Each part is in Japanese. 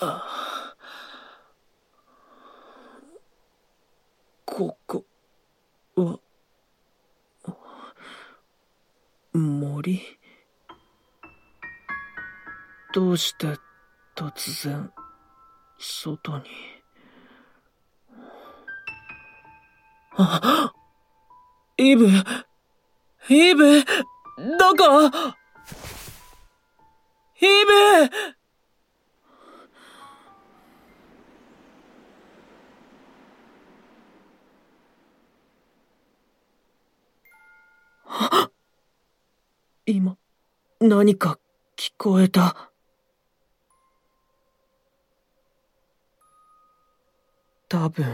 あここは森。どうして突然外に。あイブイブどこ？イブ今、何か聞こえた。多分、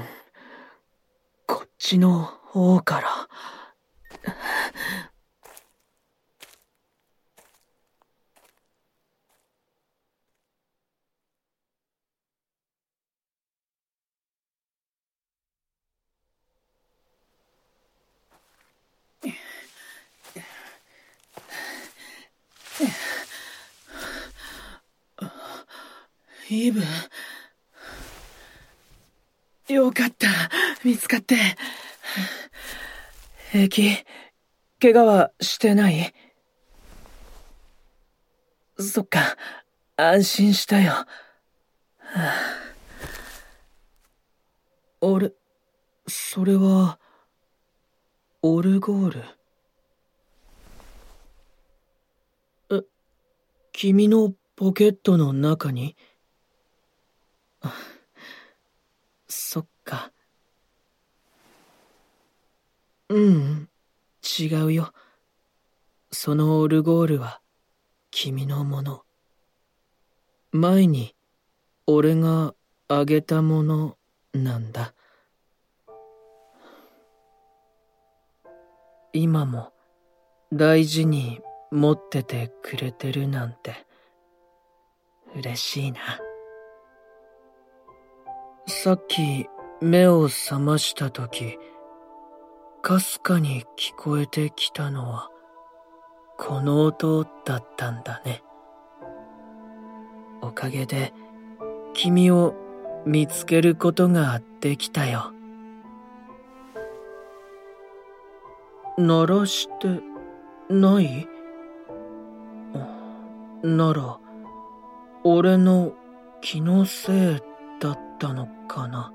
こっちの方から。イブよかった。見つかって。平気。怪我はしてないそっか。安心したよ。あ、俺、それは、オルゴール？え、君のポケットの中に？そっか。ううん、違うよ。そのオルゴールは、君のもの。前に、俺があげたものなんだ。今も大事に持っててくれてるなんて嬉しいな。さっき目を覚ました時、かすかに聞こえてきたのは、この音だったんだね。おかげで、君を見つけることができたよ。鳴らしてない？なら、俺の気のせいだったのかな。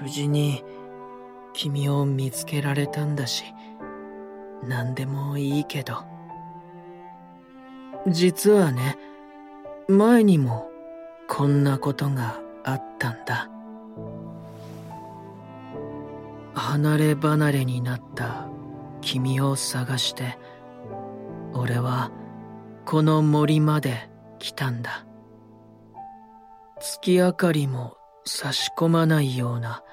無事に君を見つけられたんだし、何でもいいけど。実はね、前にもこんなことがあったんだ。離れ離れになった君を探して、俺はこの森まで来たんだ。月明かりも差し込まないような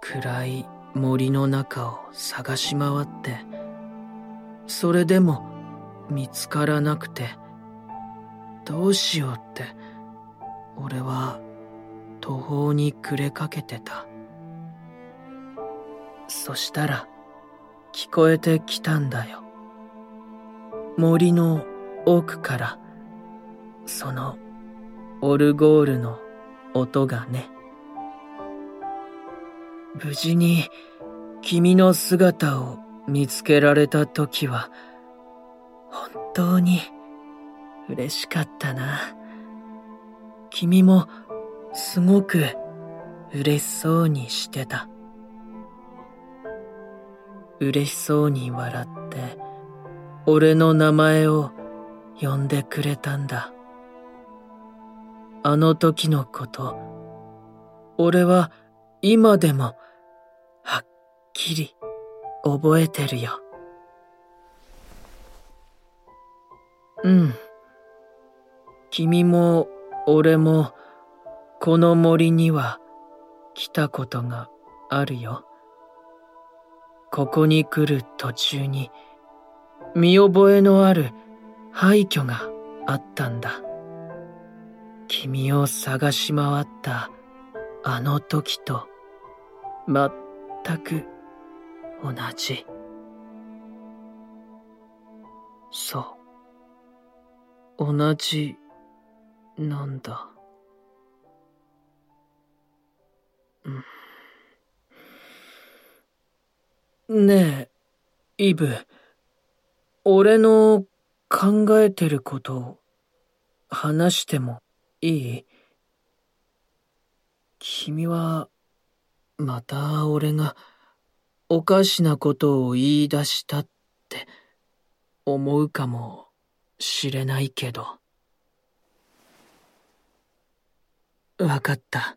暗い森の中を探し回ってそれでも見つからなくてどうしようって俺は途方に暮れかけてた。そしたら聞こえてきたんだよ。森の奥からそのオルゴールの音がね。無事に君の姿を見つけられた時は、本当に嬉しかったな。君もすごく嬉しそうにしてた。嬉しそうに笑って、俺の名前を呼んでくれたんだ。あの時のこと、俺は今でもはっきり覚えてるよ。うん。君も俺もこの森には来たことがあるよ。ここに来る途中に見覚えのある廃墟があったんだ。君を探し回ったあの時と全く同じ。そう。同じなんだ。ねえ、イブ。俺の考えてること話してもいい君は、また俺がおかしなことを言い出したって思うかもしれないけど。わかった。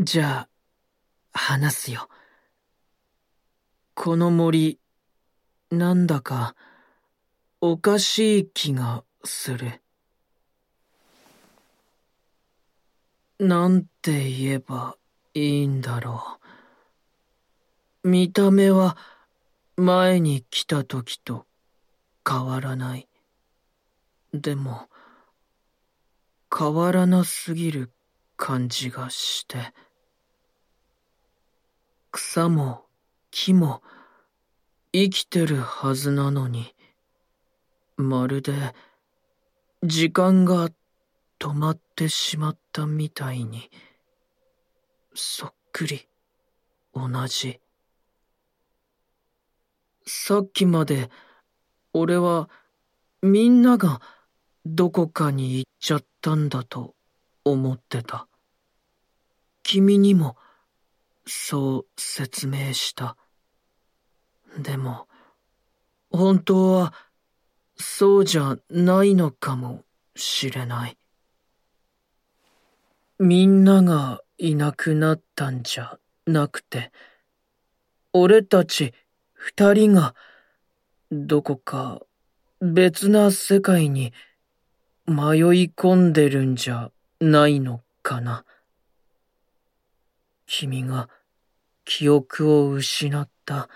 じゃあ、話すよ。この森、なんだか、おかしい気がする。なんて言えばいいんだろう。見た目は前に来た時と変わらない。でも、変わらなすぎる感じがして。草も木も生きてるはずなのに、まるで時間が止まってしまったみたいに、そっくり同じ。さっきまで俺はみんながどこかに行っちゃったんだと思ってた。君にもそう説明した。でも、本当はそうじゃないのかもしれない。みんながいなくなったんじゃなくて、俺たち二人がどこか別な世界に迷い込んでるんじゃないのかな。君が記憶を失った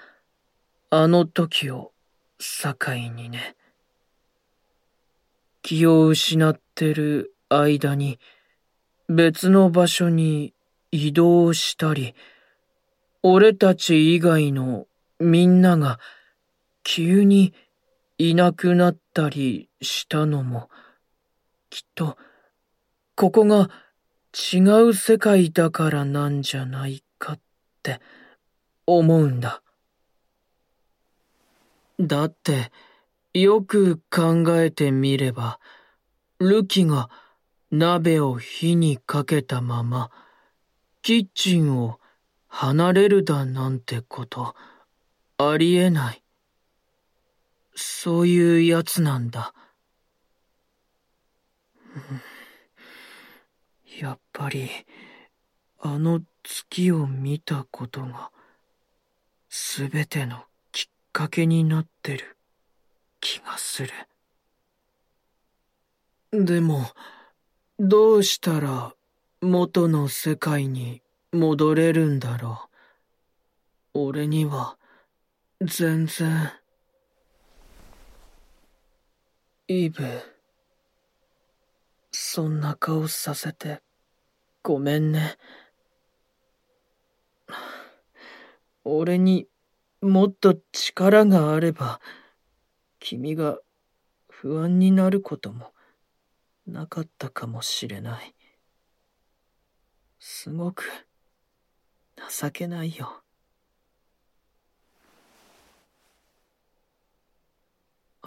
あの時を境にね。気を失ってる間に別の場所に移動したり、俺たち以外のみんなが急にいなくなったりしたのも、きっと、ここが違う世界だからなんじゃないかって思うんだ。だって、よく考えてみれば、ルキが鍋を火にかけたまま、キッチンを離れるだなんてこと、ありえない。そういうやつなんだ。やっぱり、あの月を見たことが、すべてのきっかけになってる気がする。でも、どうしたら元の世界に戻れるんだろう。俺には、全然。イブ、そんな顔させてごめんね。俺にもっと力があれば、君が不安になることもなかったかもしれない。すごく情けないよ。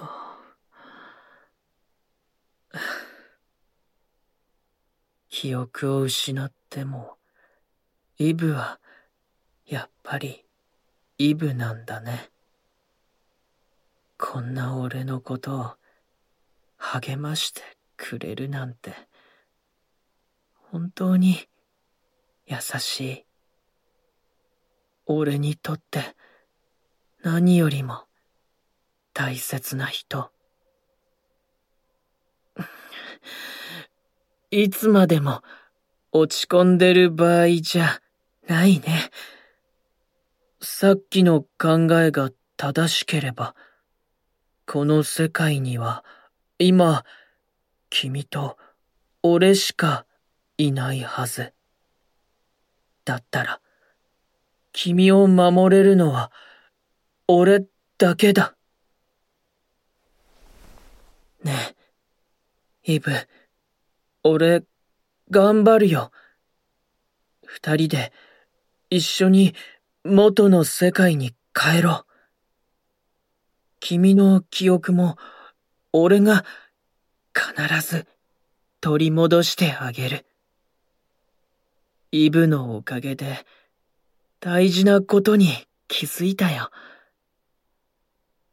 記憶を失っても、イブは、やっぱり、イブなんだね。こんな俺のことを、励ましてくれるなんて、本当に、優しい。俺にとって、何よりも、大切な人。いつまでも落ち込んでる場合じゃないね。さっきの考えが正しければ、この世界には今、君と俺しかいないはず。だったら、君を守れるのは俺だけだ。ねえ、イブ、俺、頑張るよ。二人で、一緒に元の世界に帰ろう。君の記憶も、俺が必ず取り戻してあげる。イブのおかげで大事なことに気づいたよ。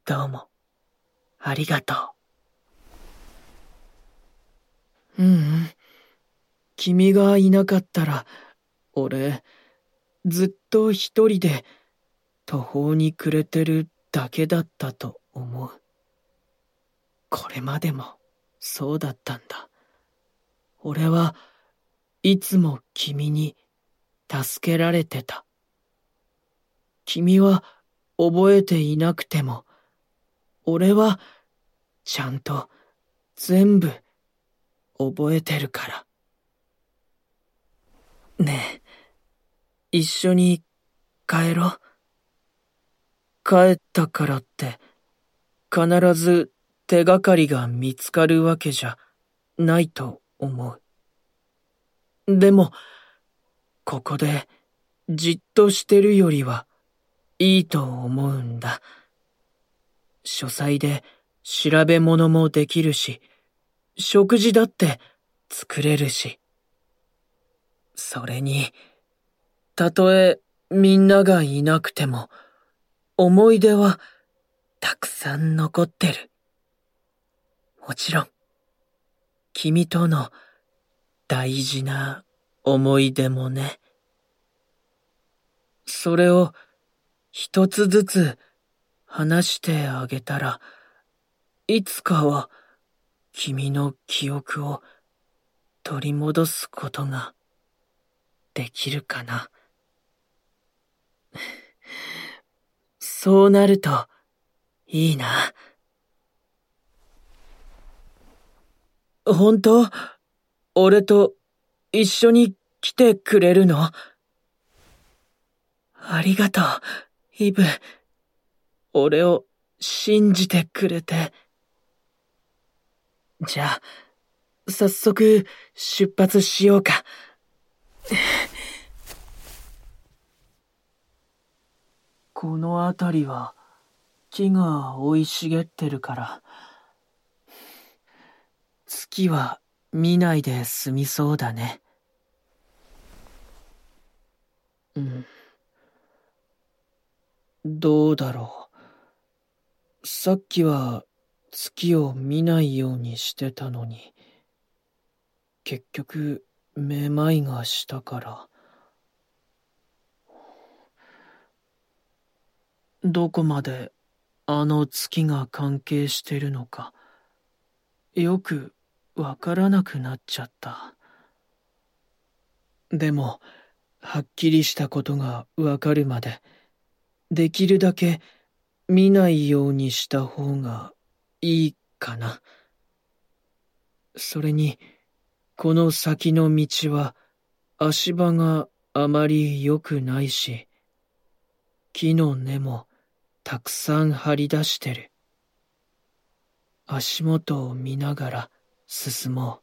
どうも、ありがとう。ううん。君がいなかったら、俺、ずっと一人で途方に暮れてるだけだったと思う。これまでもそうだったんだ。俺はいつも君に助けられてた。君は覚えていなくても、俺はちゃんと全部覚えてるから。ねえ、一緒に帰ろう。帰ったからって、必ず手がかりが見つかるわけじゃないと思う。でも、ここでじっとしてるよりはいいと思うんだ。書斎で調べ物もできるし、食事だって作れるし。それに、たとえみんながいなくても、思い出はたくさん残ってる。もちろん、君との大事な思い出もね。それを一つずつ話してあげたら、いつかは君の記憶を取り戻すことができるかな。そうなるといいな。本当？俺と一緒に来てくれるの？ありがとう、イブ。俺を信じてくれて。じゃあ、早速出発しようか。この辺りは木が生い茂ってるから、月は見ないで済みそうだね。うん。どうだろう。さっきは月を見ないようにしてたのに、結局、めまいがしたから。どこまであの月が関係してるのか、よくわからなくなっちゃった。でも、はっきりしたことがわかるまで、できるだけ見ないようにした方がいいかな。それに、この先の道は足場があまり良くないし、木の根もたくさん張り出してる。足元を見ながら進もう。